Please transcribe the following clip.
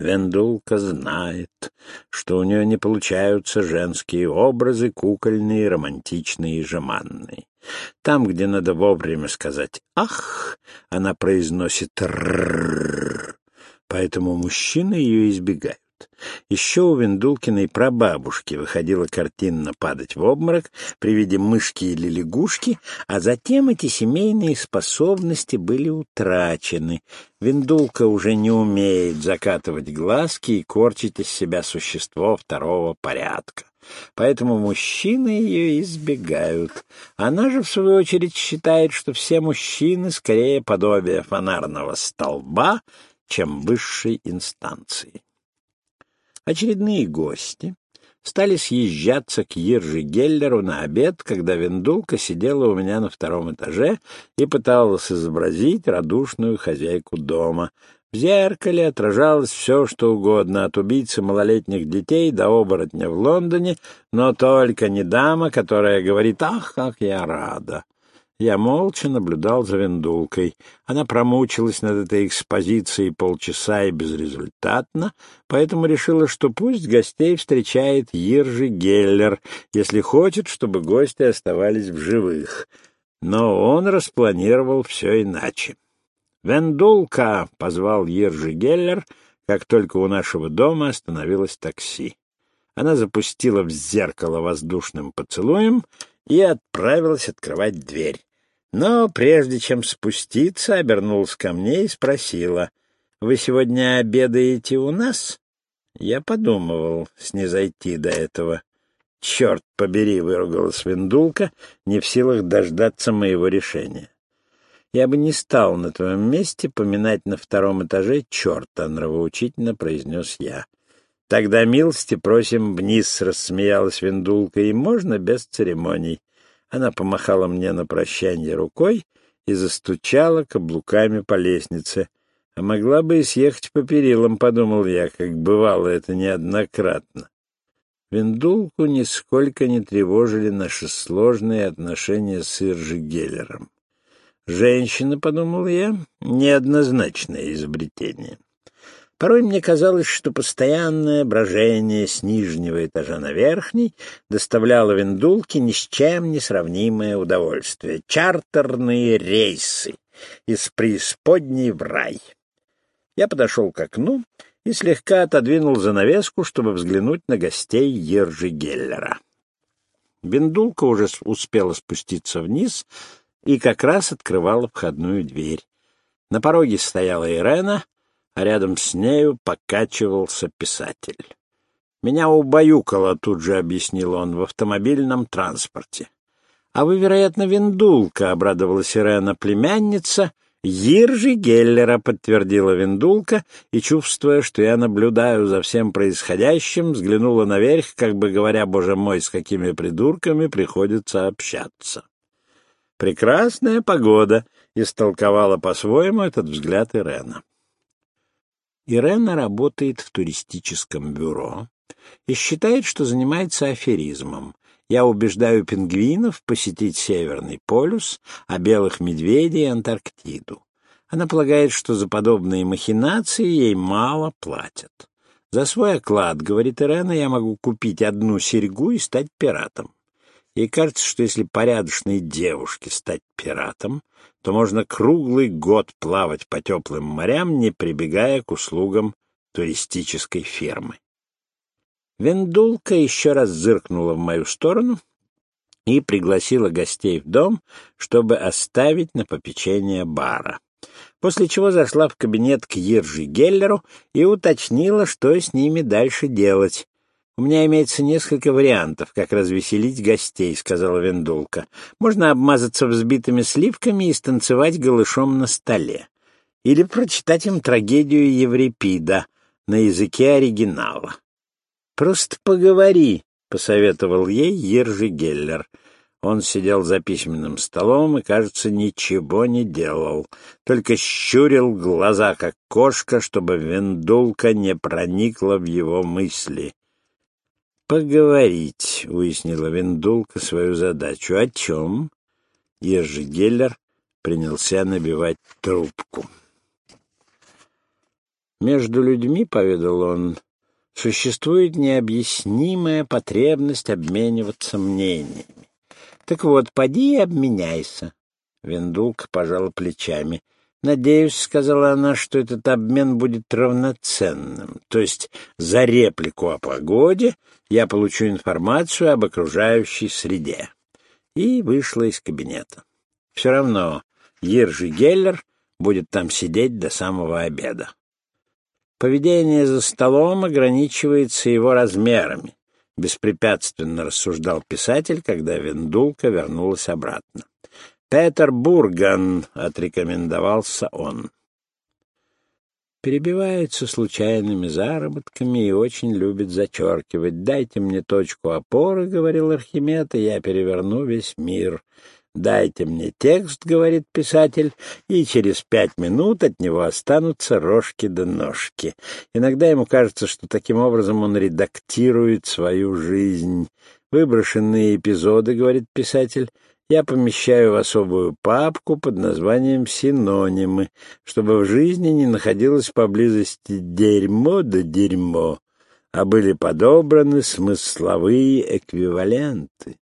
Вендулка знает, что у нее не получаются женские образы, кукольные, романтичные и жеманные. Там, где надо вовремя сказать «ах», она произносит «рррррр», поэтому мужчины ее избегают. Еще у Виндулкиной прабабушки выходила картинно падать в обморок при виде мышки или лягушки, а затем эти семейные способности были утрачены. Виндулка уже не умеет закатывать глазки и корчить из себя существо второго порядка. Поэтому мужчины ее избегают. Она же, в свою очередь, считает, что все мужчины скорее подобие фонарного столба, чем высшей инстанции. Очередные гости стали съезжаться к Ирже Геллеру на обед, когда Вендулка сидела у меня на втором этаже и пыталась изобразить радушную хозяйку дома. В зеркале отражалось все, что угодно, от убийцы малолетних детей до оборотня в Лондоне, но только не дама, которая говорит «Ах, как я рада!» Я молча наблюдал за вендулкой. Она промучилась над этой экспозицией полчаса и безрезультатно, поэтому решила, что пусть гостей встречает Иржи Геллер, если хочет, чтобы гости оставались в живых. Но он распланировал все иначе. «Вендулка!» — позвал Иржи Геллер, как только у нашего дома остановилось такси. Она запустила в зеркало воздушным поцелуем и отправилась открывать дверь. Но прежде чем спуститься, обернулась ко мне и спросила, «Вы сегодня обедаете у нас?» Я подумывал снизойти до этого. «Черт побери!» — выругалась Виндулка, не в силах дождаться моего решения. «Я бы не стал на твоем месте поминать на втором этаже черта», — нравоучительно произнес я. «Тогда милости просим вниз», — рассмеялась Виндулка, — «и можно без церемоний». Она помахала мне на прощание рукой и застучала каблуками по лестнице. А могла бы и съехать по перилам, подумал я, как бывало это неоднократно. Виндулку нисколько не тревожили наши сложные отношения с Иржи Геллером. Женщина, подумал я, неоднозначное изобретение. Порой мне казалось, что постоянное брожение с нижнего этажа на верхний доставляло виндулке ни с чем не сравнимое удовольствие. Чартерные рейсы из преисподней в рай. Я подошел к окну и слегка отодвинул занавеску, чтобы взглянуть на гостей Ержи Геллера. Виндулка уже успела спуститься вниз и как раз открывала входную дверь. На пороге стояла Ирена — а рядом с нею покачивался писатель. «Меня убаюкало», — тут же объяснил он, — «в автомобильном транспорте». «А вы, вероятно, виндулка», — обрадовалась Ирена, племянница. «Иржи Геллера», — подтвердила виндулка, и, чувствуя, что я наблюдаю за всем происходящим, взглянула наверх, как бы говоря, «Боже мой, с какими придурками приходится общаться». «Прекрасная погода», — истолковала по-своему этот взгляд Ирена. Ирена работает в туристическом бюро и считает, что занимается аферизмом. Я убеждаю пингвинов посетить Северный полюс, а белых медведей — Антарктиду. Она полагает, что за подобные махинации ей мало платят. За свой оклад, говорит Ирена, я могу купить одну серьгу и стать пиратом. Ей кажется, что если порядочной девушке стать пиратом, то можно круглый год плавать по теплым морям, не прибегая к услугам туристической фермы. Вендулка еще раз зыркнула в мою сторону и пригласила гостей в дом, чтобы оставить на попечение бара. После чего зашла в кабинет к Иржи Геллеру и уточнила, что с ними дальше делать. «У меня имеется несколько вариантов, как развеселить гостей», — сказала Вендулка. «Можно обмазаться взбитыми сливками и станцевать голышом на столе. Или прочитать им трагедию Еврипида на языке оригинала». «Просто поговори», — посоветовал ей Ержи Геллер. Он сидел за письменным столом и, кажется, ничего не делал, только щурил глаза, как кошка, чтобы вендулка не проникла в его мысли поговорить, — уяснила Виндулка свою задачу. — О чем? Ежи Геллер принялся набивать трубку. Между людьми, — поведал он, — существует необъяснимая потребность обмениваться мнениями. Так вот, поди и обменяйся. Вендулка пожала плечами. «Надеюсь, — сказала она, — что этот обмен будет равноценным. То есть за реплику о погоде я получу информацию об окружающей среде». И вышла из кабинета. Все равно Ержи Геллер будет там сидеть до самого обеда. Поведение за столом ограничивается его размерами, беспрепятственно рассуждал писатель, когда Вендулка вернулась обратно. «Петербурган», — отрекомендовался он. Перебивается случайными заработками и очень любит зачеркивать. «Дайте мне точку опоры», — говорил Архимед, — «и я переверну весь мир». «Дайте мне текст», — говорит писатель, и через пять минут от него останутся рожки да ножки. Иногда ему кажется, что таким образом он редактирует свою жизнь. «Выброшенные эпизоды», — говорит писатель, — я помещаю в особую папку под названием «Синонимы», чтобы в жизни не находилось поблизости дерьмо да дерьмо, а были подобраны смысловые эквиваленты.